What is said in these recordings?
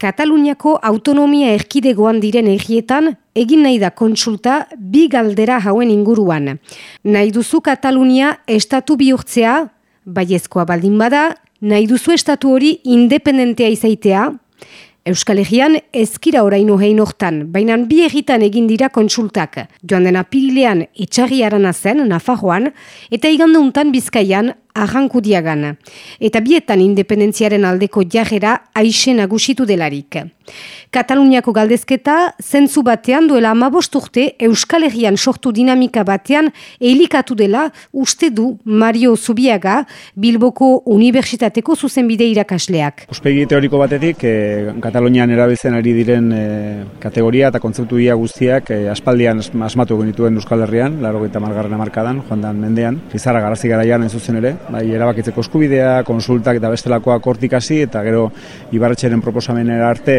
Kataluniako autonomia erkidegoan diren egietan egin nahi da kontsulta bi galdera hauen inguruan. Nahi duzu Katalunia estatu bihurtzea, baiezkoa baldin bada, nahi duzu estatu hori independentea izaitea, Euskal Herrian ezkira oraino hein hortan, baina bi egitan egin dira kontsultak. Joan dena pirilean etxarri arana zen, Nafarroan, eta igande untan bizkaian arrankudiagan. Eta bietan independentziaren aldeko jarrera aixen agusitu delarik. Kataluniako galdezketa, zentzu batean duela amabost urte Euskal Herrian sortu dinamika batean elikatu dela uste du Mario Zubiaga Bilboko Unibertsitateko zuzenbide irakasleak. Uspegi teoriko batetik, e, Katalunian erabiltzen ari diren e, kategoria eta kontzeptu guztiak e, aspaldian asmatu genituen Euskal Herrian, laro eta margarren amarkadan, joan dan mendean, Rizara garazi garaian ez zuzen ere, bai, erabakitzeko eskubidea, konsultak eta bestelakoak hortikasi, eta gero ibarretxeren proposamenera arte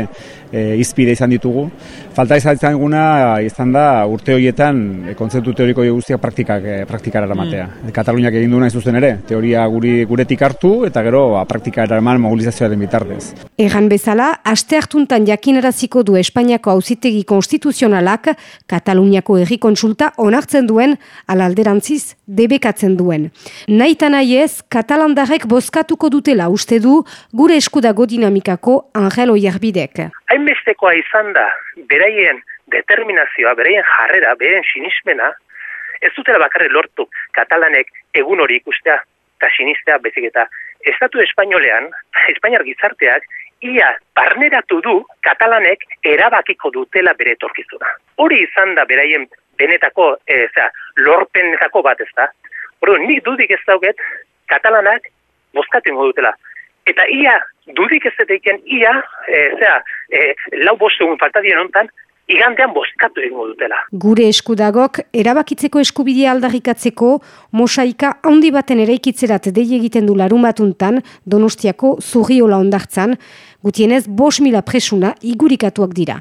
e, izpide izan ditugu. Falta izan eguna izan da urte horietan e, kontzeptu teoriko guztiak praktikak, e, praktikara eramatea. Mm. Kataluniak egin duena zuzen ere, teoria guri, guretik hartu eta gero a, praktikara eraman mobilizazioa den bitartez. Egan bezala, aste hartuntan jakinaraziko du Espainiako auzitegi konstituzionalak Kataluniako erri konsulta onartzen duen alalderantziz debekatzen duen. Naita nahi ez, katalandarek bozkatuko dutela uste du gure eskudago dinamikako Angelo Jarbidek hainbestekoa izan da beraien determinazioa, beraien jarrera, beraien sinismena, ez dutela bakarri lortu katalanek egun hori ikustea eta sinistea bezik eta Estatu Espainolean, Espainiar gizarteak, ia barneratu du katalanek erabakiko dutela bere etorkizuna. Hori izan da beraien benetako, e, zera, lorpenetako bat ez da. Hori, nik dudik ez dauget, katalanak bozkatzen dutela. Eta ia dudik ez deiken ia, e, zera, e, lau bostegun faltadien ontan, igantean bostkatu egingo dutela. Gure eskudagok, erabakitzeko eskubidea aldarrikatzeko, mosaika handi baten eraikitzerat dei egiten du larun batuntan, donostiako zurriola ondartzan, gutienez bos mila presuna igurikatuak dira.